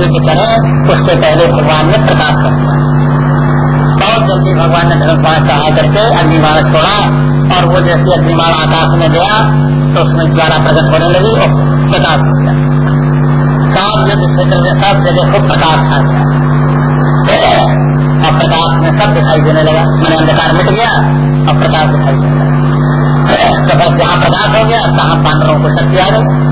युद्ध करें उसके पहले भगवान ने प्रकाश कर दिया। बहुत जल्दी भगवान ने धनुष चढ़ा करके अग्निमाला छोड़ा और वो जैसे अग्निमाला आकाश में गया तो उसमें ज्वाला प्रकट होने लगी और प्रकाश हो गया। सब युद्ध क्षेत्र में सब जगह खूब प्रकाश था गया। और प्रकाश में सब दिखाई देने लगा। मैंने अंधकार मिट गया और प्रकाश दिखाई देने लगा। तो बस जहाँ प्रकाश हो गया, तहाँ पांडवों को शक्ति आ गई।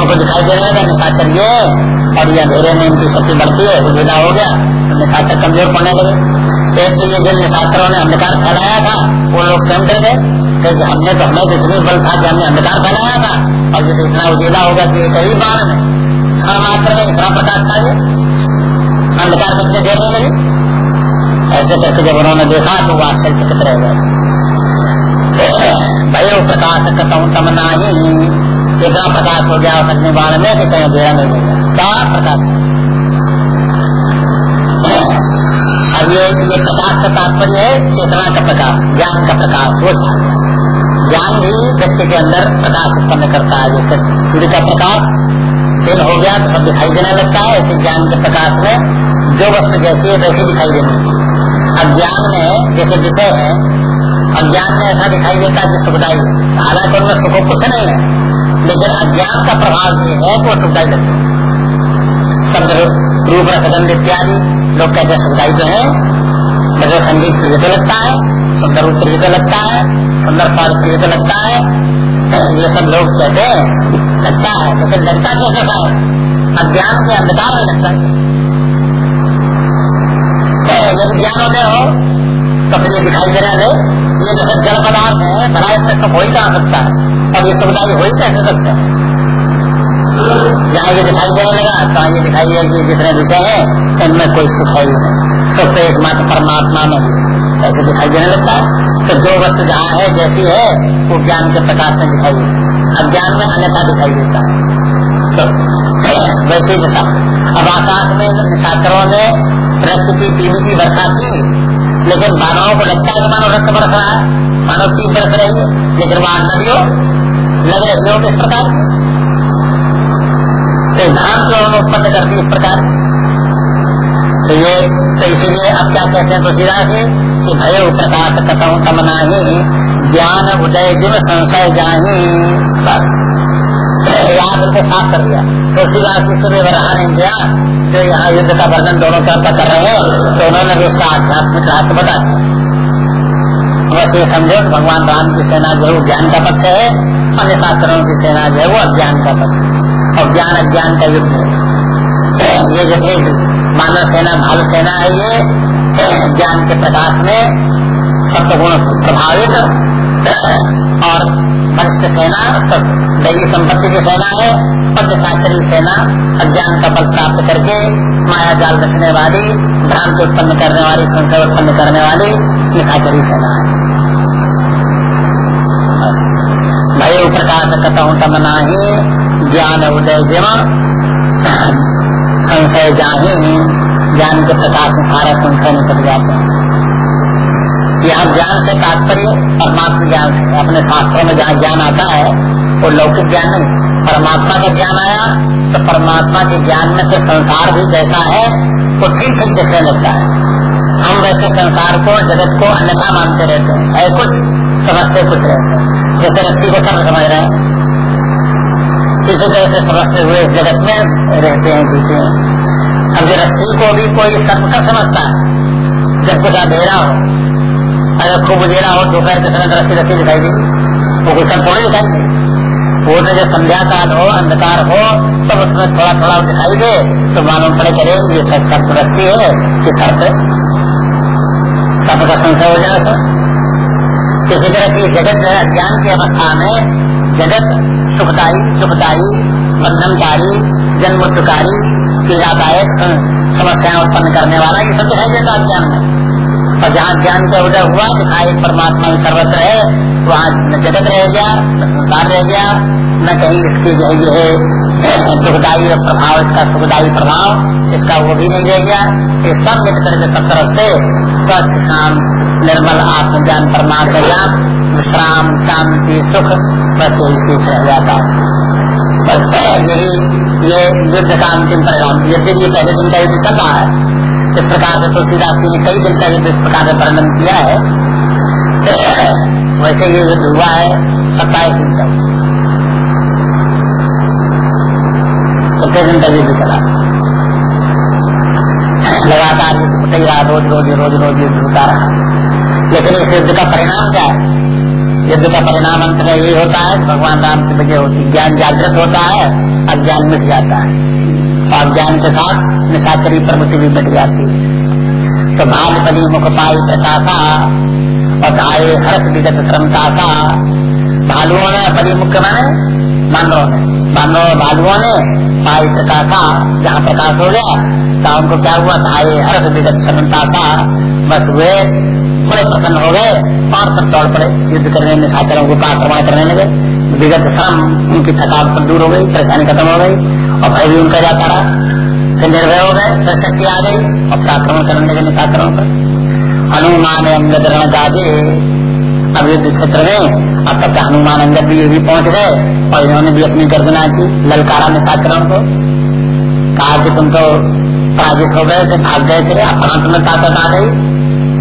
उनको दिखाई देने लगा निशाचर ये और ये अंधेरे में इनकी शक्ति बढ़ती है उजेला हो गया। तो निशाचर कमज़ोर पड़ने लगे। एक तो ये जिन निशाचरों ने अंधकार फैलाया था, वो लोग स्वयं कर गए। हमने तो हमें जितनी बल था कि हमने अंधकार फैलाया था। और जो इतना उजेला होगा कि कई बार में। क्षण मात्र में इतना प्रकाश था ये। अंधकार बच्चे घेरने लगे? ऐसे करके जब उन्होंने देखा तो वो आश्चर्यचकित रह गए। भयो प्रकाश कतऊ तमना ही इतना प्रकाश हो गया, अपने बाण में कि कहीं अंधेरा नहीं क्या प्रकाश? अब ये ये प्रकाश का तात्पर्य है, चेतना का प्रकाश, ज्ञान का प्रकाश, वो ज्ञान भी व्यक्ति के अंदर प्रकाश उत्पन्न करता है, जैसे सूर्य का प्रकाश, दिन हो गया तो सब दिखाई देने लगता है, ऐसे ज्ञान के प्रकाश में जो वस्तु जैसी है वैसी दिखाई देनी अज्ञान में, जैसे विषय है अज्ञान में ऐसा दिखाई देता है कि सुखदाई हालाँकि उनमें सुख कुछ नहीं है। लेकिन अज्ञान का प्रभाव ये है वो सुखदाई लगता शब्द रूप रसगंध इत्यादि, लोग कहते हैं सुखदाई जो है। मधुर संगीत प्रिय तो लगता है सुंदर रूप प्रिय तो लगता है, सुंदर पाद प्रिय तो लगता है। ये सब लोग कहते हैं, लगता है लेकिन लगता कैसे है? अज्ञान के अंधकार में लगता है। यदि ज्ञान होते हो तो फिर ये दिखाई दे रहा है, ये जो जल पदार्थ है भला इससे तो हो ही जा सकता है। और ये सुविधा हो ही कैसे सकता है? जहाँ ये दिखाई देने लगा तो ये दिखाई दे कि जितने विषय है, उनमें कोई सुख है। सुख तो एकमात्र परमात्मा में ऐसे दिखाई देने लगता है। तो जो वस्तु जहाँ है, जैसी है, वो ज्ञान के प्रकाश में दिखाई देती अज्ञान में अन्यथा दिखाई देता है। तो वैसे ही बता अब आकाश में छात्रों ने रक्त की, पीने की वर्षा की, लेकिन मानवों को लगता है मानव रक्त बरस रहा है। मानव चीज़ बरस रही है, लेकिन वहाँ नदियों लग हो किस प्रकार। तो उन्होंने उत्पन्न करती इस प्रकार। तो ये तो इसीलिए अब क्या कहते हैं तुलसीदास जी, कि भय प्रकाश कथम तमना ही ज्ञान उदय जिम संशय जाही। यहाँ बिल्कुल साफ़ कर दिया। तुलसीदास जी से रहा नहीं दिया जो यहाँ युद्ध का वर्णन दोनों तरफ़ कर रहे हैं तो उन्होंने भी उसका आध्यात्मिक राष्ट्र बता दिया। बस ये समझो भगवान राम की सेना जो ज्ञान का पक्ष है। अन्य शास्त्रों की सेना जो है, वो अज्ञान का पक्ष और ज्ञान अज्ञान का युद्ध है। ये जो मानव सेना, भालू सेना है ये, ज्ञान के प्रकाश में सप्तगुण प्रभावित और मनुष्य सेना दैवी संपत्ति की सेना है पद्यशास्त्री सेना, अज्ञान का फल प्राप्त करके माया जाल रखने वाली, भ्रांत उत्पन्न करने वाली संशय उत्पन्न करने वाली निशाचरी सेना है। भय प्रकाश कथऊ तमना ही, ज्ञान उदय जिमा संशय जाही ज्ञान के प्रकाश में सारा संशय निकल जाते हैं। यहाँ ज्ञान से तात्पर्य, परमात्मा ज्ञान से, अपने शास्त्रों में जहाँ ज्ञान आता है, वो लौकिक ज्ञान नहीं। परमात्मा का ज्ञान आया तो परमात्मा के ज्ञान में से संसार भी जैसा है, वो ठीक ठीक दिखने लगता है। हम वैसे संसार को, जगत को अन्यथा मानते रहते हैं। है कुछ समझते कुछ रहते हैं। जैसे रस्सी को सब समझ रहे हैं इसी तरह से समझते हुए जगत में रहते हैं जीते हैं अब जो रस्सी को भी कोई सर्व का समझता है जब कुछ अंधेरा हो अगर खूब उजेरा हो दोपहर के समय रस्सी रस्सी दिखाई देगी वो कुछ थोड़ी दिखाई दे वो तो जब संध्या काल हो अंधकार हो तब उसमें थोड़ा थोड़ा दिखाई दे तो मालूम पड़े करे ये सब सर्प रस्सी है कि सर्प सर्प का संशय हो। जाए तो इसी तरह की जगत ज्ञान की अवस्था में जगत सुखदायी सुखदायी बंधनकारी जन्म मृत्युकारी पीड़ादायक समस्याएँ उत्पन्न करने वाला ये सब दिखाई देता ज्ञान में और जहाँ ज्ञान का उदय हुआ दिखा एक परमात्मा ही सर्वत्र है, वहाँ न जगत रह गया, न संसार रह गया, न कहीं इसकी जो है सुखदायी प्रभाव, इसका सुखदायी प्रभाव, इसका वो भी नहीं रह गया। ये सब मिल करके सब तरफ़ से स्वस्थ, शांत, निर्मल, आत्मज्ञान परमात्मा ज्ञान, विश्राम, शांति, सुख, बस यही चीज़ रह जाता है। बस यही, ये युद्ध का अंतिम परिणाम। यदि ये पहले दिन का युद्ध चल है? इस प्रकार से तुलसीदास जी ने कई दिन का युद्ध इस प्रकार से वर्णन किया है। वैसे ये युद्ध हुआ है सत्ताईस दिन का। दिन का युद्ध चला। लगातार युद्ध रहा, रोज रोज रोज रोज युद्ध होता रहा। लेकिन इस युद्ध का परिणाम क्या है? युद्ध का परिणाम अंत में यही होता है, भगवान राम की वजह होती, ज्ञान जागृत होता है, अज्ञान मिट जाता है। और ज्ञान के साथ निशाचरी प्रवृत्ति भी मिट जाती है। तो भाजपति मुख पाई प्रकाशा और आए हर्ष विगत श्रमता का भालुओं ने बड़ी मुख्य माने बानरों ने। बानरों भालुओं ने पाई प्रकाशा, जहाँ प्रकाश हो गया तो उनको क्या हुआ धाये हर्ष विगत श्रमता का बस वे बड़े प्रसन्न हो गए और सब दौड़ पड़े, युद्ध करने में छात्रों को आक्रमण करने लगे। विगत श्रम उनकी थकावट पर दूर हो गई, परेशानी खत्म हो गई, और भय भी उनका जाता रहा। फिर निर्भय हो गए, फिर शक्ति आ गई, और आक्रमण करने लगे निशाचरों पर। हनुमान जागे अब युद्ध क्षेत्र में अब तक हनुमान अंगद भी ये भी पहुँच गए और इन्होंने भी अपनी गर्जना की, ललकारा निशाचरों को। कहा कि तुम तो पराजित हो गए थे, भाग गए थे अपना तुम्हें ताकत आ गई।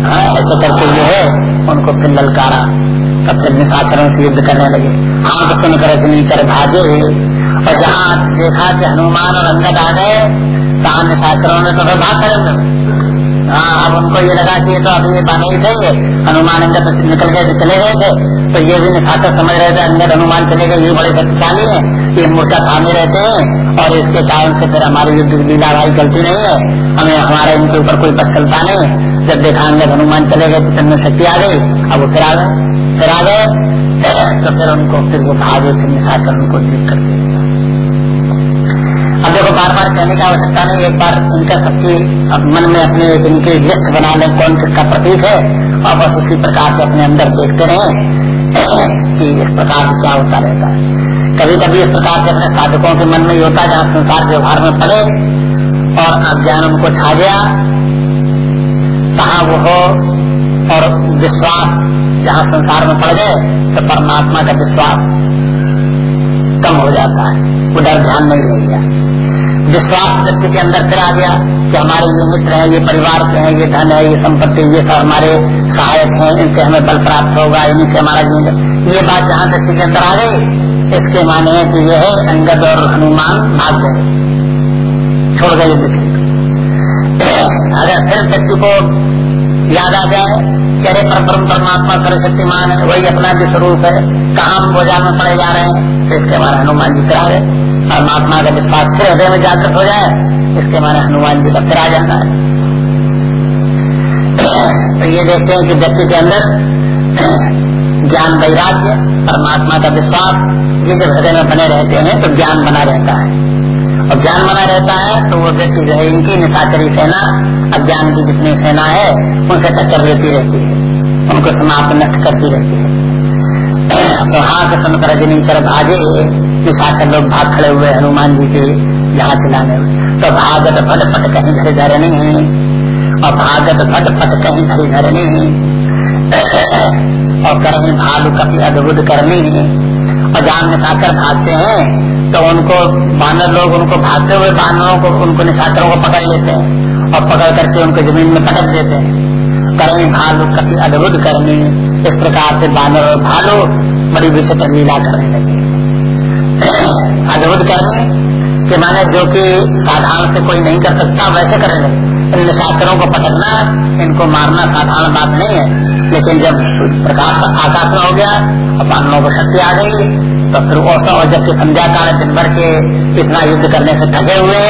ऐसे करके जो है, उनको फिर ललकारा, तब फिर निशाचरों से युद्ध करने लगे। आँख सुनकर अग्नि कर भागे। और जहाँ देखा कि हनुमान और अंदर आ गए तहाँ निशाचरों ने तो भाग करेंगे हाँ अब उनको ये लगा कि ये तो अभी बने ही। थे हनुमान अंदर तो निकल गए, चले गए थे। तो ये भी निशाचर समझ रहे थे, अंदर हनुमान चले गए, ये बड़े शक्तिशाली है ये मूर्खा थामे रहते हैं। और इसके कारण से फिर हमारी युद्ध लीला भाई गलती नहीं है। हमें हमारे इनके ऊपर कोई पथ चलता नहीं। जब देखा अंदर हनुमान चले गए तो में शक्ति आ गई। अब वो फिर आ गए। फिर आ गए। तो फिर उनको, फिर वो भागे फिर निशाचर उनको जीत कर दिया बार बार कहने की आवश्यकता नहीं, एक बार उनका सबकी मन में अपने इनके लिस्ट बना ले, कौन किसका प्रतीक है, और बस उसी प्रकार से अपने अंदर देखते रहे कि इस प्रकार से क्या होता रहता है। कभी कभी इस प्रकार से अपने साधकों के मन में ही होता है, जहाँ संसार व्यवहार में पड़े, और अज्ञान उनको छा गया कहा वो हो, और विश्वास जहाँ संसार में पड़ गए तो परमात्मा का विश्वास कम हो जाता है उधर ध्यान नहीं रह गया। विश्वास व्यक्ति के अंदर फिर आ गया कि हमारे ये मित्र हैं, ये परिवार के हैं, ये धन है, ये संपत्ति, ये सब हमारे सहायक हैं, इनसे हमें बल प्राप्त होगा, इन्हीं से हमारा जीवन ये बात जहाँ व्यक्ति के अंदर आ गई, इसके माने है कि यह है अंगद और हनुमान भाग गए छोड़ गए अगर फिर व्यक्ति को याद आ जाए कि अरे परम परमात्मा सर्वशक्तिमान है, वही अपना जो स्वरूप है कहा हम बोझा में पड़े जा रहे हैं तो इसके हमारे हनुमान जी करा रहे परमात्मा का विश्वास फिर हृदय में जागृत हो जाए, इसके हमारे हनुमान जी का फिर आ जाता है। तो ये देखते हैं कि व्यक्ति के अंदर ज्ञान वैराग्य, परमात्मा का विश्वास, ये जब हृदय में बने रहते हैं तो ज्ञान बना रहता है। और ज्ञान बना रहता है तो वो व्यक्ति जो है, इनकी निशाचरी सेना, अज्ञान की जितनी सेना है, उनसे टक्कर लेती रहती है। उनको समाप्त नष्ट करती रहती है। तो हाथ सुनकर रजनी कर भागे निशाचर लोग भाग खड़े हुए हनुमान जी के जहाँ चलाने तो भागत फट फट कहीं घर नहीं और भागत फट फट कहीं घर नहीं और कहीं भालू कभी अद्भुत करनी और जहाँ निशाचर भागते हैं तो उनको बानर लोग उनको भागते हुए बानरों को, उनको निशाचरों को पकड़ लेते हैं, और पकड़ करके उनको ज़मीन में पटक देते हैं। करनी भालू कभी अद्भुत करनी इस प्रकार से बानर और भालू बड़ी विचित्र लीला करने लगे। अद्भुत कह करने के माने जो कि साधारण से कोई नहीं कर सकता, वैसे करने लगे इन निशाचरों को पकड़ना इनको मारना साधारण बात नहीं है। लेकिन जब प्रकाश आकाश में हो गया और को शक्ति आ गई तो फिर औसा और जबकि संध्या काल दिन भर के इतना युद्ध करने से थके हुए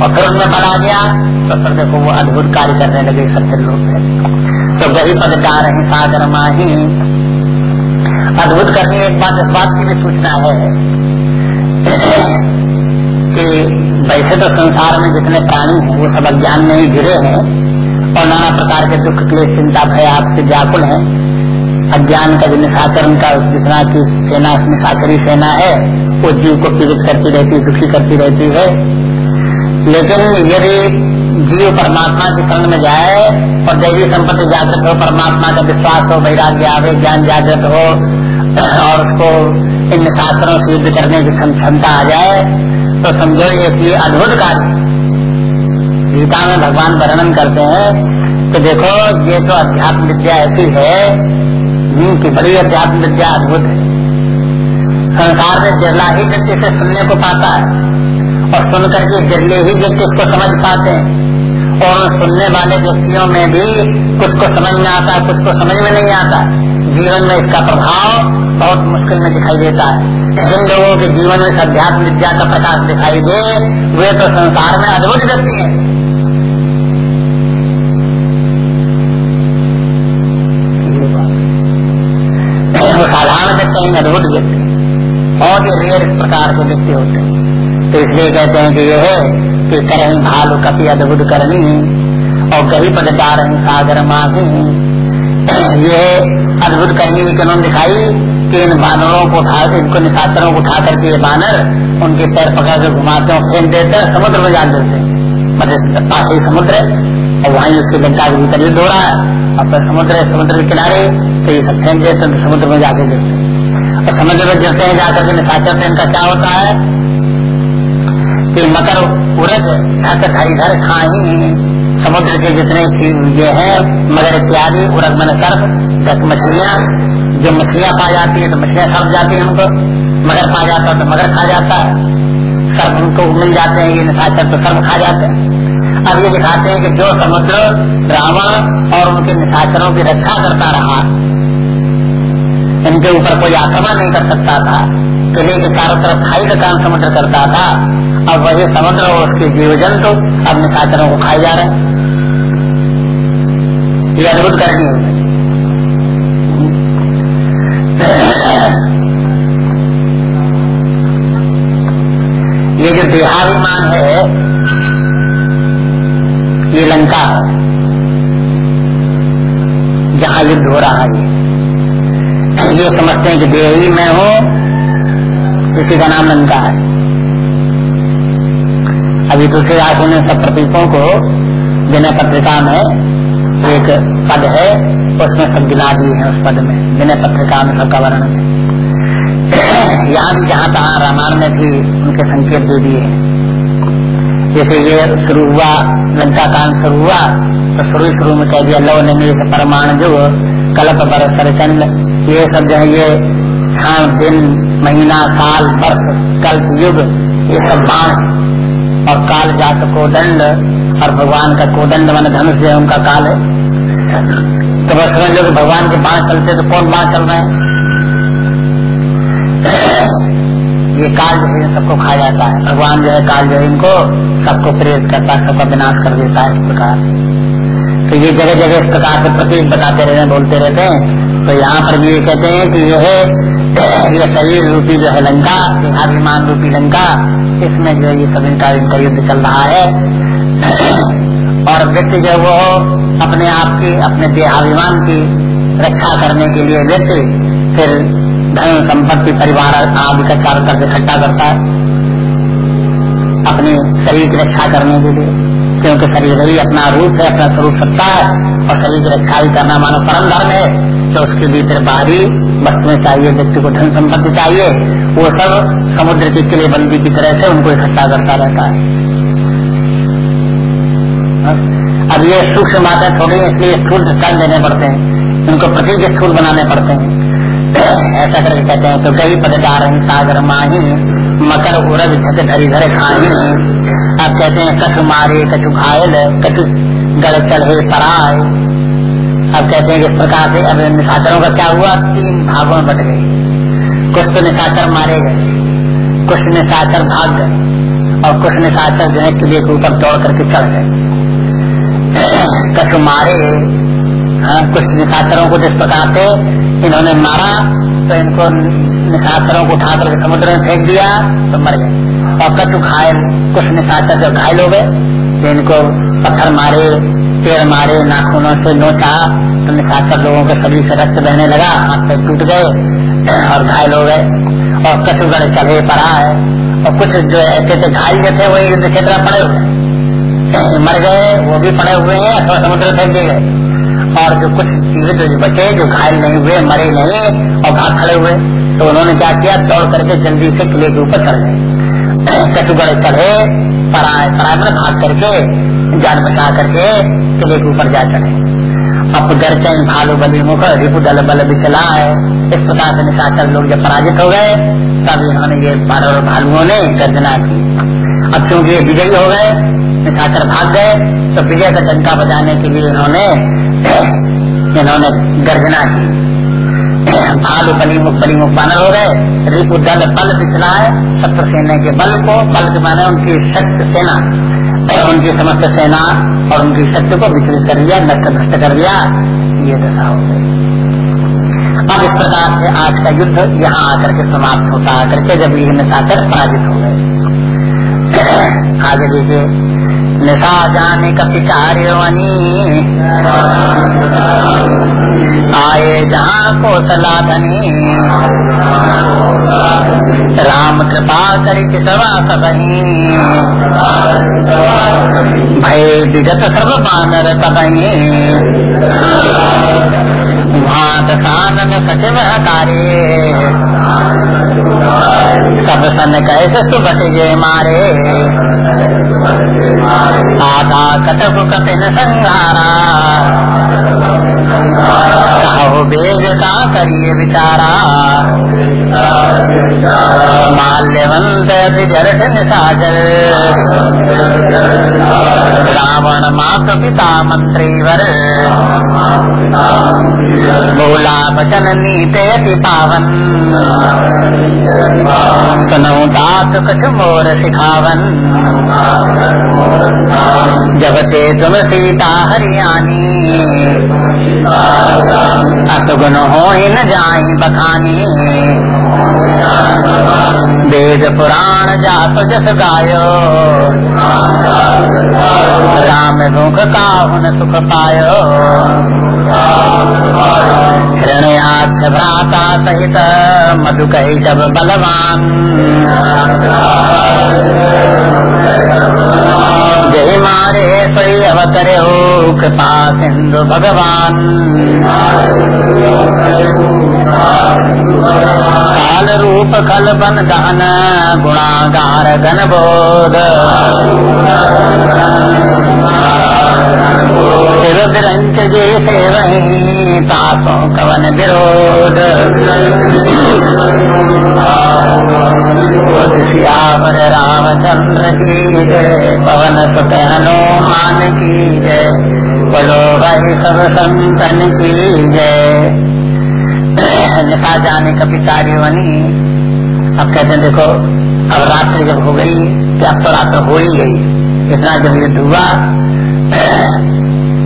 और फिर उनमें आ गया तो फिर देखो वो अद्भुत कार्य करने लगे सत्य लोग तो वही पद जा रहे सागर माही। अद्भुत करने एक बात इस बात की भी सूचना है। कि वैसे तो संसार में जितने प्राणी हैं, वो सब अज्ञान में ही घिरे हैं और नाना प्रकार के दुख के चिंता, भय आपसे व्याकुल है। अज्ञान का जो निशाचरण का, जितना की सेना, निशाचरी सेना है, वो जीव को पीड़ित करती रहती दुखी करती रहती है। लेकिन यदि जीव परमात्मा के संग में जाए और दैवी संपत्ति जागृत हो, परमात्मा का विश्वास हो, वैराग्य आवे, ज्ञान जागृत हो, और उसको इन शास्त्रों से युद्ध करने की क्षमता आ जाए तो समझो ये कि अद्भुत कार्य। गीता में भगवान वर्णन करते हैं कि देखो, ये तो अध्यात्म विद्या ऐसी है कि बड़ी अध्यात्म विद्या अद्भुत है। संसार में जिरला ही व्यक्ति से सुनने को पाता है, और सुन करके जिरले ही व्यक्ति उसको समझ पाते हैं। और सुनने वाले व्यक्तियों में भी कुछ को समझ में आता, कुछ को समझ में नहीं आता। जीवन में इसका प्रभाव बहुत मुश्किल में दिखाई देता है। जिन लोगों के जीवन में अध्यात्म विद्या का प्रकाश दिखाई दे, वे तो संसार में अद्भुत व्यक्ति है। साधारण व्यक्ति हैं अद्भुत व्यक्ति बहुत ही रेयर प्रकार के व्यक्ति होते हैं। तो इसलिए कहते हैं कि ये है कि करही भालू कपी अद्भुत करनी और कहीं पद डारही सागर माही ये अद्भुत करनी कानून दिखाई कि इन बानरों को उठा इनको निशाचरों को उठा करके ये बानर उनके पैर पकड़ के घुमाते हैं फेंक देते हैं, समुद्र में डाल देते मतलब पास ही समुद्र और वहीं उसके लंका के भीतर युद्ध हो रहा है। और फिर समुद्र समुद्र के किनारे तो ये सब फेंक देते हैं तो समुद्र में जाके गिरते और समुद्र में गिरते हैं जाकर के निशाचर से इनका क्या होता है? कि मकर उड़द ढक धर खाही समुद्र के जितने ये है, मगर इत्यादि उड़द मन सर्फ ढक मछलियाँ जो मछलियाँ पा जाती है तो मछलियाँ सर्फ जाती है उनको मगर पा जाता है तो मगर खा जाता है। सर्फ उनको मिल जाते हैं, ये निशाचर तो सर्फ खा जाते हैं। अब ये दिखाते हैं कि जो समुद्र, रावण और उनके निशाचरों की रक्षा करता रहा, इनके ऊपर कोई आक्रमण नहीं कर सकता था। किले के चारों तरफ़ खाई का काम समुद्र करता था। अब वही समुद्र और उसके जीव जंतु अब निशाचरों को खाए जा रहे ये अद्भुत करनी है। ये जो देहाभिमान है, ये लंका जहाँ युद्ध हो रहा है। ये समझते हैं कि देही में हो इसी का नाम लंका है। अभी दूसरे राज्य ने सब प्रतीकों को विनय पत्रिका में एक पद है, उसमें सब गिला दिए हैं उस पद में विनय पत्रिका में सबका वर्णन है। यहाँ भी जहाँ तहाँ रामायण में भी उनके संकेत दे दिए जैसे ये शुरू हुआ लंका कांड शुरू हुआ तो शुरू शुरू में कह दिया लव निमेश परमाण जो कल्प बरसर चंद, ये सब जो है ये क्षण, दिन, महीना, साल, वर्ष, कल्प, युग, ये सब बाण और काल जात को दंड और भगवान का कोदंड मन धनुष उनका काल है। तो बस समझ लो भगवान के बाण चलते तो कौन बाण चल रहे हैं? ये काल जो है, सबको खा जाता है। भगवान जो है, काल जो है, इनको सबको प्रेरित करता है, सबका विनाश कर देता है इस प्रकार तो ये जगह जगह इस प्रकार से प्रतीक बताते रहते हैं, बोलते रहते हैं। तो यहाँ पर भी ये कहते हैं कि जो यह ये शरीर रूपी जो है लंका देहाभिमान रूपी लंका, इसमें जो है ये सब इनका इनका युद्ध चल रहा है। और व्यक्ति जो वो अपने आप की, अपने देहाभिमान की रक्षा करने के लिए व्यक्ति, फिर धन, संपत्ति, परिवार आदि का चारों तरफ़ इकट्ठा करता है। अपने शरीर की रक्षा करने के लिए। क्योंकि शरीर ही अपना रूप है, अपना स्वरूप सत्ता है, और शरीर की रक्षा भी करना मानो परम धर्म है। तो उसके भीतर बाहरी वस्तुएँ चाहिए, व्यक्ति को धन, संपत्ति चाहिए, वो सब समुद्र की किलेबंदी की तरह से उनको इकट्ठा करता रहता है। अब ये सूक्ष्म माता थोड़ी इसलिए स्थूल दृष्टान देने पड़ते हैं। उनको प्रतीक स्थूल बनाने पड़ते हैं। ऐसा करके कहते हैं तो कई पदकार सागर माही मकर उरग झक धरी धरे खाही। अब कहते हैं कछु मारे कछु घायल कछु गड़ चढ़े पराय अब कहते हैं इस प्रकार से अब निशाचरों का क्या हुआ? तीन भागों में बट गए। कुछ तो निशाचर मारे गए कुछ निशाचर भाग गए और कुछ निशाचर जो है किले के ऊपर दौड़ करके चढ़ गए। कछु मारे हाँ, कुछ निशाचरों को जिस प्रकार से इन्होंने मारा तो इनको निशाचरों को उठा करके समुद्र में फेंक दिया तो मर गए। और कछु घायल कुछ निशाचर जब घायल हो गए तो इनको पत्थर मारे, पेड़ मारे, नाखूनों से नोचा तो निशाचर लोगों के शरीर से रक्त बहने लगा, हाथ पे टूट गए और घायल हो गए। और कछु गड़े चढ़े पड़ा है। और कुछ जो ऐसे थे घायल जो थे वही युद्ध क्षेत्र पड़े हुए मर गए, वो भी पड़े हुए हैं अथवा समुद्र फेंक गए। और जो कुछ जीवित बचे, जो घायल नहीं हुए, मरे नहीं, और भाग खड़े हुए तो उन्होंने क्या किया? दौड़ करके जल्दी से किले के ऊपर चढ़ गए। कटुगढ़ चढ़े पराय पराय भाग करके, जान बचा करके किले के ऊपर जा चढ़े। अब गर्चे भालू बली मुख, रिपु दल बल बिचला है इस प्रकार से निशाचर लोग जब पराजित हो गए, तब इन्होंने ये बारह भालुओं ने गर्जना की। अब क्योंकि ये विजयी हो गए, निशाचर भाग गए तो विजय का डंका बजाने के लिए इन्होंने इन्होंने गर्जना की। भालू बली मुख बली मुख बानर हो गए। रिपु दल बल है शत्रु सेना के बल को बल के माने उनकी शक्ति सेना। उनकी समस्त सेना और उनकी शक्ति को विचलित कर दिया नष्ट नष्ट कर दिया ये दशा हो गई। अब इस प्रकार से आज का युद्ध यहाँ आकर के समाप्त होता आकर के जब ये निशाचर पराजित हो गए। आगे देखिए। निशा जाने कपि कार्यवनी आए जहाँ को सलाधनी राम कृपा करी सवा सबही भय विगत सब बानर सबही भात सचिव कार्य सब सन कैसे सुबट जे मारे। आधा कटक कपिन संहारा। कहो बेग का करिए विचारा। माल्यवंत जरठ निशाचर रावण मात पिता मंत्री वर बोला वचन नीते पावन। सुनऊ दात कछ मोर सिखावन। जब ते तुम सीता हरियाणी। असगुन हो न जाई बखानी। वेद पुराण जात जस गायो। राम मुख काहुन सुख पायो हिरण्याक्ष भ्राता सहित मधु कही जब बलवान। जय मारे सोई अवतरे हो, कृपा सिंधु भगवान। काल रूप खल बन दहन गुणागार गण बोध। सिर जे से वही तासों कवन विरोध। रामचंद्र की जय पवन सुत हनुमान की जय बोलो भाई सब संतन की जय निशा जाने कभी कार्य बनी। अब कहते हैं, देखो, अब रात्रि जब हो गई तो अब तो रात्र हो ही गई। इतना जब युद्ध हुआ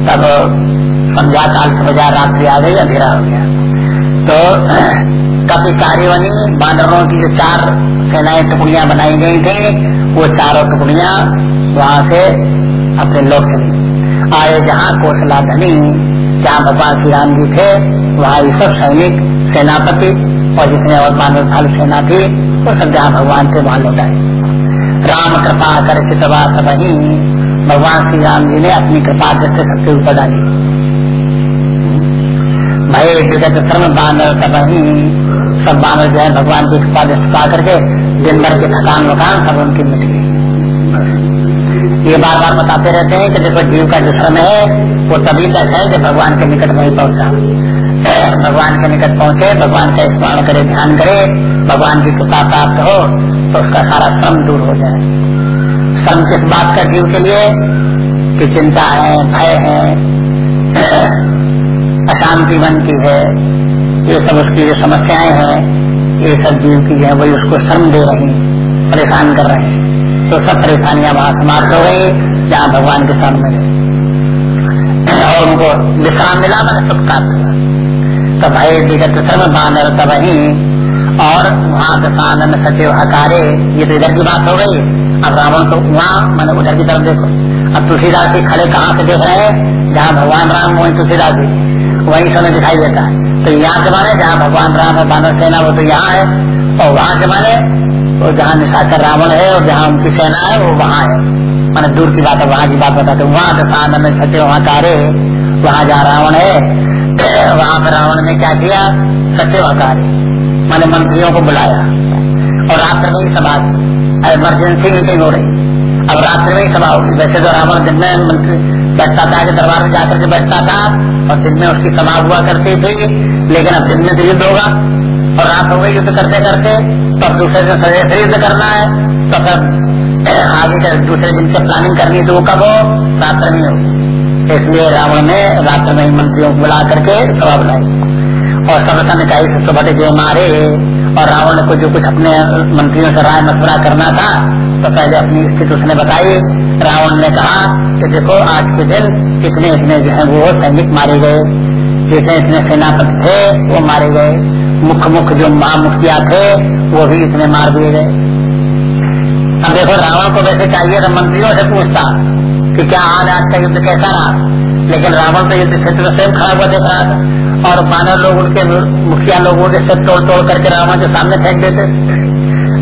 तब संध्या काल के बजाय रात्रि आ गई, अंधेरा हो गया। तो कभी कार्यवनी बानरों की जो चार सेनाएँ टुकड़ियाँ बनाई गई थी, वो चारों टुकड़ियाँ वहाँ से अपने लोग चली आए जहाँ कोसला धनी, जहाँ भगवान श्री राम जी थे, वहाँ ये सब सैनिक, सेनापति और जितने और मानव थाल सेना थी, वो सब जहाँ भगवान थे, वहाँ लौटाए राम कृपा कर चितवा सबही भगवान श्री राम जी ने अपनी कृपा दृष्टि सबके ऊपर डाली। भय विगत श्रम बानर सबही सब बानर जो है भगवान की कृपा दृष्टि पा करके दिन भर के थकान वकान सब उनकी मिट गई। ये बार बार बताते रहते हैं कि देखो जीव का जो श्रम है, वो तभी तक है जब भगवान के निकट वही पहुँचा। भगवान के निकट पहुँचे, भगवान का स्मरण करे, ध्यान करे, भगवान की कृपा प्राप्त हो तो उसका सारा श्रम दूर हो जाए। श्रम किस बात का जीव के लिए कि चिंता है, भय है, अशांति बनती है ये सब उसकी जो समस्याएँ हैं, ये सब जीव की है, वही उसको श्रम दे रही परेशान कर रहे हैं। तो सब परेशानियाँ वहाँ समाप्त हो गई, जहाँ भगवान के सामने और उनको विश्राम मिला, मैंने सुख प्राप्त तो भाई विगत श्रम बानर तब ही और वहाँ सानन सचिव हकारे ये तो इधर की बात हो गई। अब रावण तो वहाँ, मैंने उधर की तरफ़ देखो। अब तुलसीदास जी खड़े कहाँ से देख रहे हैं? जहाँ भगवान राम वही तुलसीदास जी। वही समय दिखाई देता है। तो यहाँ के माने जहाँ भगवान राम है, बानर सेना, वो तो यहाँ है। और वहाँ के माने वो जहाँ निशाचर रावण है और जहाँ उनकी सेना है, वो वहाँ है। मैंने दूर की बात है, वहाँ की बात बताते वहाँ से सानन में सचे वहाँ कार्य वहाँ जहाँ रावण है, वहाँ पर रावण ने क्या किया? सचे कार्य मैंने मंत्रियों को बुलाया। और रात्र में ही सभा इमरजेंसी मीटिंग हो रही। अब रात्र में ही सभा होगी। वैसे तो रावण में मंत्री बैठता था कि दरबार में जाकर के बैठता था और दिन में उसकी सभा हुआ करती थी। लेकिन अब दिन में तो युद्ध होगा और रात हो गई युद्ध करते करते। तो अब दूसरे दिन सजे से युद्ध करना है। तो फिर आगे का दूसरे दिन से प्लानिंग करनी तो वो कब हो? रात्र में हो इसलिए रावण ने रात्र में मंत्रियों को बुला करके सभा बुलाई। और सब निकाई से सुबह जो मारे और रावण को जो कुछ अपने मंत्रियों से राय मशवरा करना था तो पहले अपनी स्थिति उसने बताई। रावण ने कहा कि देखो, आज के दिन इतने इतने जो है वो सैनिक मारे गए। जितने इतने सेनापति थे, वो मारे गए। मुख्य मुख्य जो महामुखिया थे, वो भी इतने मार दिए गए। अब देखो, रावण को वैसे चाहिए तो मंत्रियों से पूछता कि क्या आज आज का युद्ध कैसा रहा? लेकिन रावण तो युद्ध क्षेत्र में स्वयं खड़ा हुआ देख था। और बानर लोग उनके मुखिया लोगों के सिर तोड़ तोड़ करके रावण के सामने फेंक देते।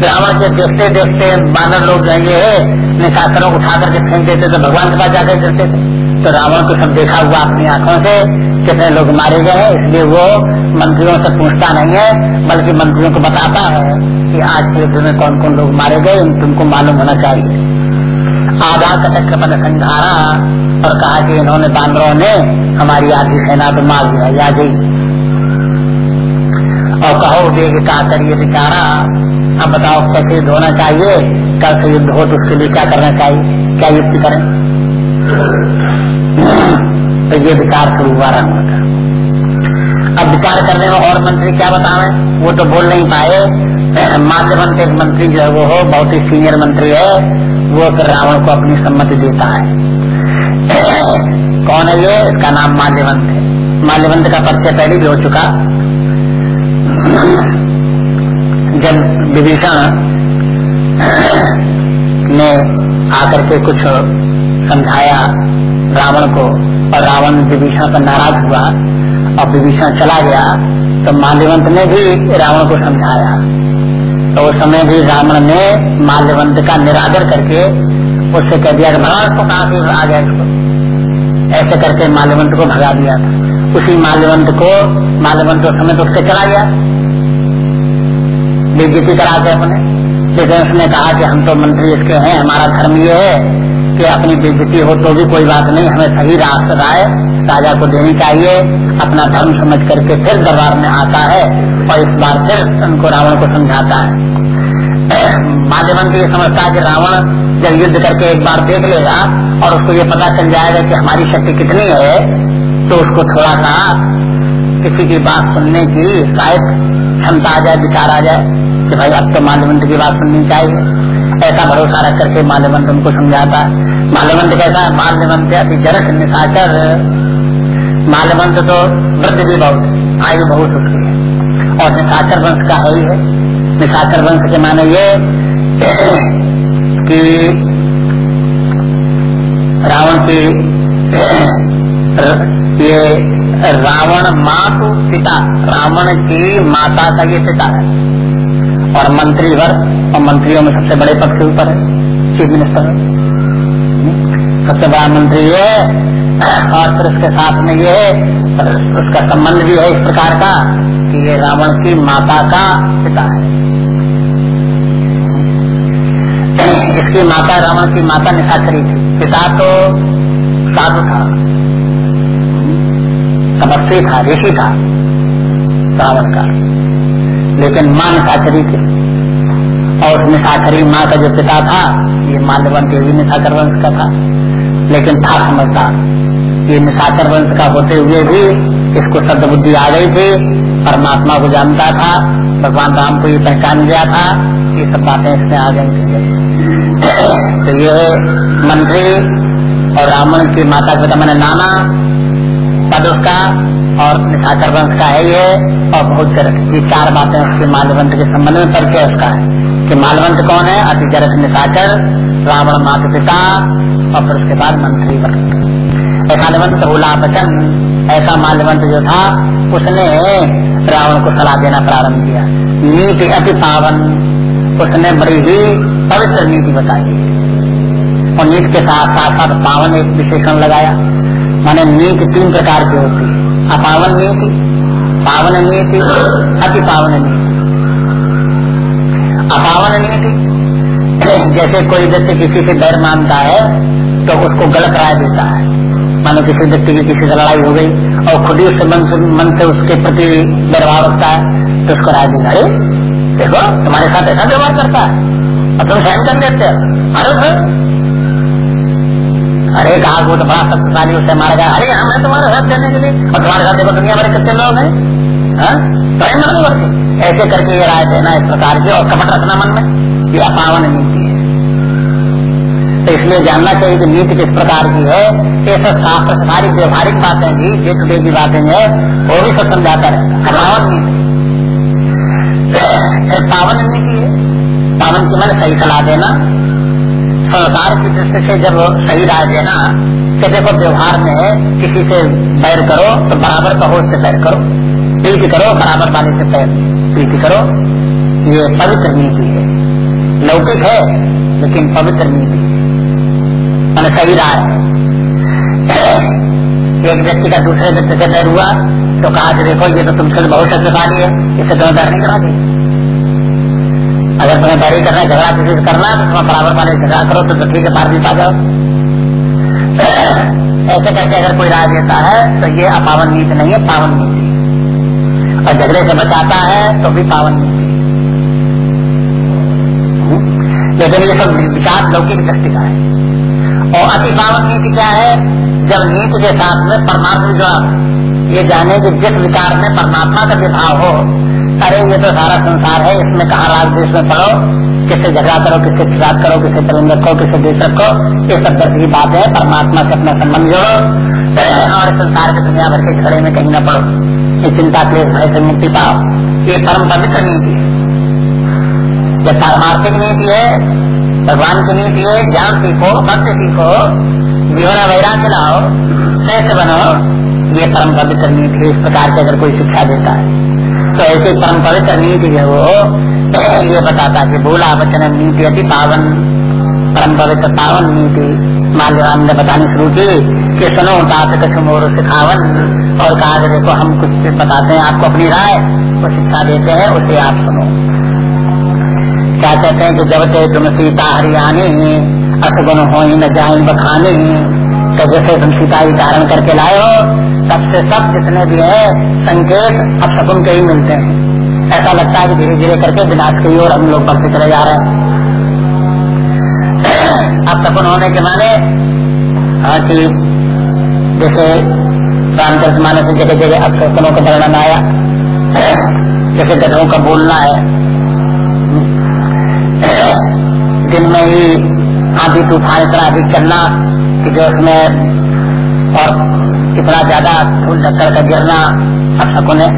रावण के देखते देखते बानर लोग जाएँगे को उठा करके फेंक देते तो भगवान के पास जाकर थे तो रावण को सब देखा हुआ अपनी आँखों से, कितने लोग मारे गए हैं। इसलिए वो मंत्रियों से पूछता नहीं है, बल्कि मंत्रियों को बताता है कि आज के युद्ध में कौन कौन लोग मारे गए तुमको मालूम होना चाहिए। आधा कटक पद संघारा और कहा कि इन्होंने बानरों ने हमारी आधी सेना को मार दिया, या गई और कहो वेग क्या करिए बेचारा अब बताओ, कैसे होना चाहिए? कल से युद्ध हो तो उसके लिए क्या करना चाहिए? क्या युक्ति करें? तो ये विचार शुरू हुआ का। अब विचार करने में और मंत्री क्या बतावे? वो तो बोल नहीं पाए। माध्यमंत एक मंत्री जो है, वो हो, बहुत ही सीनियर मंत्री है। वो फिर रावण को अपनी सम्मति देता है। कौन है ये? इसका नाम माल्यवंत है। माल्यवंत का परिचय पहले भी हो चुका। जब विभीषण ने आकर के कुछ समझाया रावण को और रावण विभीषण पर नाराज़ हुआ और विभीषण चला गया तो माल्यवंत ने भी रावण को समझाया। तो उस समय भी रावण ने माल्यवंत का निरादर करके उससे कह दिया कि भगवान को कहा आ गया इसको? ऐसे करके माल्यवंत को भगा दिया था। उसी माल्यवंत को, माल्यवंत उस समय तो उससे चला गया। बेजती करा के अपने लेकिन उसने कहा कि हम तो मंत्री इसके हैं, हमारा धर्म ये है कि अपनी बेजती हो तो भी कोई बात नहीं, हमें सही रास्ता राय राजा को देनी चाहिए। अपना धर्म समझ करके फिर दरबार में आता है और इस बार फिर उनको रावण को समझाता है। माध्यमंत ये समझता है कि रावण जब युद्ध करके एक बार देख लेगा और उसको ये पता चल जाएगा कि हमारी शक्ति कितनी है तो उसको थोड़ा सा किसी की बात सुनने की शायद क्षमता आ जाए, विचार आ जाए कि भाई अब तो माल्यवंत की बात सुननी चाहिए। ऐसा भरोसा रख करके माल्यवंत उनको समझाता है। माल्यवंत कहता है माल्यवंत अभी जरक निशाचर माल्यवंत तो वृद्ध भी बहुत आयु बहुत उसकी है। और निशाचर वंश का है ही है निशाचर वंश के माने ये कि रावण की ये रावण मातु पिता, रावण की माता का ये पिता है। और मंत्री वर्ग और मंत्रियों में सबसे बड़े पद के ऊपर है, चीफ मिनिस्टर। सबसे बड़ा मंत्री ये और फिर उसके साथ में ये उसका संबंध भी है इस प्रकार का कि ये रावण की माता का पिता है। इसकी माता रावण की माता निशाचरी थी। पिता तो साधु था तपस्वी था, ऋषि था रावण का। लेकिन माँ निशाचरी थी। और उस निशाचरी माँ का जो पिता था, ये माल्यवंत भी निशाचर वंश का था। लेकिन था समझदार। ये निशाचर वंश का होते हुए भी इसको शब्द बुद्धि आ गई थी। परमात्मा को जानता था, भगवान राम को ये पहचान गया था, ये सब बातें इसमें आ गई थी। तो ये मंत्री और रावण की माता पिता मैंने नाना पद उसका और निशाचर वंश का है ये, और बहुत जरक। ये चार बातें उसके मालवंत के संबंध में परिचय उसका। है कि मालवंत कौन है? अति जरक निशाचर रावण माता पिता, और फिर उसके बाद मंत्री वर्ग मालवंत उला बचन ऐसा माल्यवंत जो था, उसने रावण को सलाह देना प्रारंभ किया। नीति अति पावन, उसने बड़ी ही पवित्र नीति बताई। और नीति के साथ साथ साथ पावन एक विशेषण लगाया। माने नीति तीन प्रकार की होती है। अपावन नीति, पावन नीति, अति पावन नीति। अपावन नीति, जैसे कोई व्यक्ति किसी से डर मानता है तो उसको गलत राय देता है। मानो किसी व्यक्ति की किसी से लड़ाई हो गई और खुद ही उससे मन से मन से उसके प्रति व्यवहार रखता है तो उसको राय दी अरे, देखो, तुम्हारे साथ ऐसा व्यवहार करता है और तुम सहन कर लेते हो। अरे अरे, कहा वो तो बड़ा शक्तिशाली, उससे मारा गया। अरे हाँ मैं तुम्हारे साथ देने के लिए, और तुम्हारे साथ देखो, दुनिया भरे कितने लोग हैं। हाँ? करते ऐसे करके ये राय देना इस प्रकार की, और कपट रखना मन में ये अपावन नीति है तो इसलिए जानना चाहिए कि नीति किस प्रकार की है। ये सब शास्त्र सारी व्यवहारिक बातें भी डे टू डे की बातें हैं, वो भी सब समझाता है। अपावन नीति पावन नीति है। पावन की मैंने सही सलाह देना। संसार की दृष्टि से जब सही राय देना, कि देखो व्यवहार में किसी से बैर करो तो बराबर कहो, उससे बैर करो। प्रीति करो, बराबर वाले से पैर प्रीति करो। ये पवित्र नीति है। लौकिक है, लेकिन पवित्र नीति मैंने सही राय है। एक व्यक्ति का दूसरे व्यक्ति से डर हुआ तो कहा कि देखो, ये तो तुमसे बहुत शक्तिशाली है, इससे तुम्हें डर नहीं करा दी अगर तुम्हें बैरी करना झगड़ा किसी से करना तो तुम्हें बराबर वाले झगड़ा करो तो ठीक है पार भी पा जाओ। ऐसे करके अगर कोई राय देता है तो ये अपावन नीति नहीं है, पावन नीति। और झगड़े से बचाता है तो भी पावन नीति। लेकिन ये सब विकास लौकिक दृष्टि का है। और अति पावन नीति क्या है? जब नीति के साथ में परमात्मा जो ये जाने कि जिस विकार में परमात्मा का विभाव हो, अरे ये तो सारा संसार है, इसमें कहा राज देश में पढ़ो किससे झगड़ा करो किससे खिलाफ करो किससे प्रेम रखो किससे देश रखो ये सब तरह की बात है। परमात्मा से अपना संबंध जोड़ो और संसार के दुनिया भर के झगड़े में कहीं न पड़ो। ये चिंता के भय से मुक्ति पाओ। ये परम पवित्र नीति है। ये पारमार्थिक नीति है। भगवान की नीति है ज्ञान सीखो, भक्त सीखो, जीवन वैराग्य लाओ श्रेष्ठ बनो, ये परम पवित्र नीति इस प्रकार की अगर कोई शिक्षा देता है। तो ऐसे परम पवित्र नीति जो वो ये बताता कि बोला वचन नीति अति पावन, परम पवित्र पावन नीति। माल्यवान ने बतानी शुरू की कि सुनो तात कछ सिखावन, और कहा देखो, हम कुछ बताते हैं, आपको अपनी राय, वो शिक्षा देते हैं, उसे आप सुनो। क्या कहते हैं कि जब से तुम सीता हरियाणी असगुण हो न जाए बखाने तो जैसे तुम सीता ही धारण करके लाए हो, तब से सब जितने भी है, संकेत अब सकुन के ही मिलते हैं। ऐसा लगता है कि धीरे धीरे करके विनाश की ओर हम लोग बढ़ते चले जा रहे हैं। अब सकुन होने के माने? हाँ कि जैसे रामचरित माने से जगह जगह अब सकुनों का वर्णन आया। जैसे गधों का बोलना है। दिन में ही आधी तूफ़ान इतना अधिक चलना कि जो उसमें और कितना ज़्यादा धूल धक्कर का गिरना अब शकुन है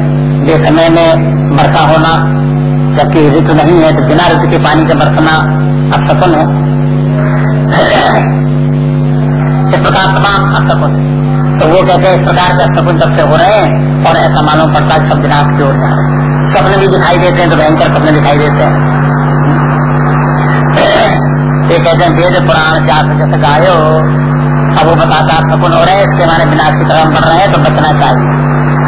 बेसमय में वर्षा होना, जबकि ऋतु नहीं है तो बिना ऋतु के पानी का बरसना अब है इस प्रकार तमाम अब तो वो कहते हैं, इस प्रकार के शकुन जब से हो रहे हैं, और ऐसा मालूम पड़ता है सब विनाश की ओर जा रहे सपने भी दिखाई देते हैं तो भयंकर सपने दिखाई देते हैं। ये कहते हैं, वेद पुराण जात जैसे गायो अब वो बताता है सकुन हो रहे हैं इसके माने विनाश की तरफ़ बढ़ रहे हैं तो बचना चाहिए।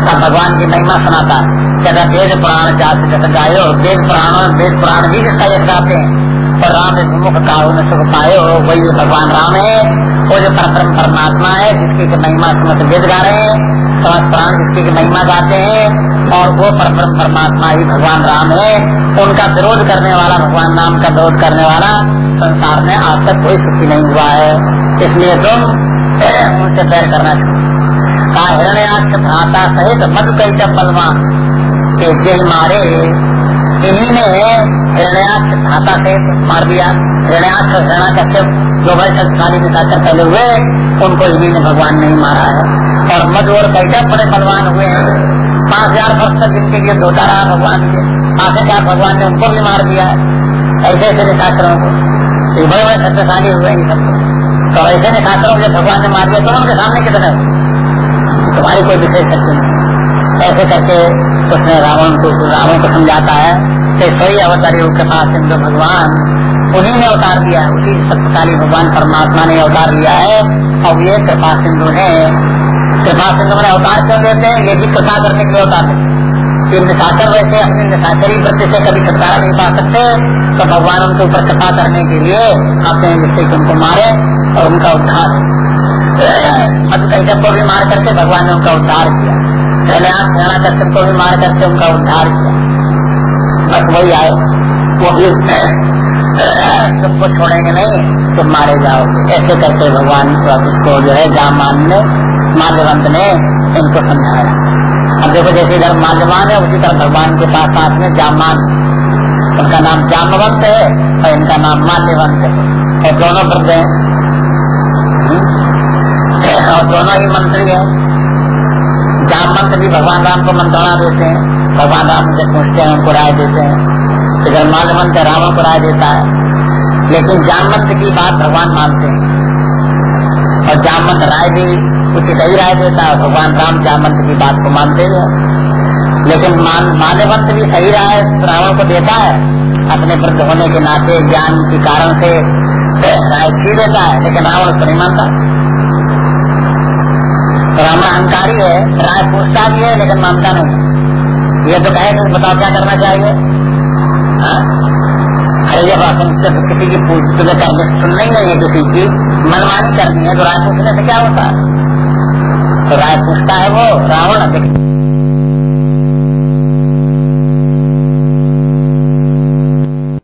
अब भगवान की महिमा सुनाता कहता वेद पुराण जात जैसे गायो वेद पुराण वेद पुराण भी जिसका यश गाते हैं, और राम विमुख काहू में सुख पायो वही भगवान राम है, वो जो परम परमात्मा है, जिसकी की महिमा समस्त वेद गा रहे हैं समस्त प्राण जिसकी की महिमा गाते हैं और वो परम परमात्मा ही भगवान राम है। उनका विरोध करने वाला भगवान राम का विरोध करने वाला संसार में आज तक कोई सुखी नहीं हुआ है। इसलिए तुम उनसे पैर करना चाहिए भ्राता सहित मधु कई बलवा के जय मारे। इन्हीं ने हिरण्याक्ष भ्राता से मार दिया। हिरण्याक्ष जो भाई शक्तिशाली निशाचर हुए, उनको इन्हीं ने भगवान नहीं मारा है। और मधु और कैसे बड़े बलवान हुए हैं। पाँच हज़ार वर्ष तक जिनके लिए धोता रहा भगवान के। हज़ार भगवान ने उनको भी मार दिया है? ऐसे ऐसे निशाचरों को। बड़े बड़े शक्तिशाली हुए इन सबको तो ऐसे निशाचरों को भगवान ने मार दिया तो उनके सामने कितने तुम्हारी कोई विशेष शक्ति नहीं। ऐसे करके उसने रावण को रावण को समझाता है कि सोई अवतारी के पास सिंधु भगवान, उन्हीं ने अवतार दिया है। उसी शक्तिशाली भगवान परमात्मा ने अवतार लिया है। और ये कृपा सिंधु है। कृपा सिंधु मैंने अवतार कर देते हैं ये भी कृपा करने के लिए अवतार कि निशाचर वैसे अपनी निशाचरी वृत्ति से कभी छुटकारा नहीं पा सकते तो भगवान उनके ऊपर कृपा करने के लिए हैं जिससे कि उनको मारे और उनका उद्धार को भी मार करके भगवान ने उनका उद्धार किया पहले आप सेना दर्शन को भी मार करके उनका उद्धार किया बस वही आए वो भी सबको छोड़ेंगे नहीं तुम मारे जाओगे ऐसे करके भगवान उसको जो है जामान ने माल्यवंत ने इनको समझाया। अब देखो जैसे इधर माल्यवान है, उसी तरह भगवान के पास साथ में जामान उनका नाम जामवंत है और इनका नाम माल्यवंत है। और दोनों वृद्ध है। और दोनों ही मंत्री है। जामवंत भी भगवान राम को मंत्रणा देते हैं। भगवान राम से पूछते हैं, उनको राय देते हैं। इधर माल्यवंत रावण को राय देता है। लेकिन जामवंत की बात भगवान मानते हैं। और जामवंत राय भी उचित ही राय देता है भगवान राम जामवंत की बात को मानते हैं? लेकिन माल्यवंत भी सही राय रावण को देता है। अपने वृद्ध होने के नाते ज्ञान के कारण से राय भी देता है, लेकिन रावण उसको नहीं मानता। रावण अहंकारी है, राय पूछता भी है, लेकिन मानता नहीं। ये तो कहे कि बताओ क्या करना चाहिए? हाँ? अरे जब अपन किसी की पूछ तुम्हें करने सुनना ही नहीं है किसी की। मनमानी करनी है तो राय पूछने से क्या होता है? राय पूछता है वो रावण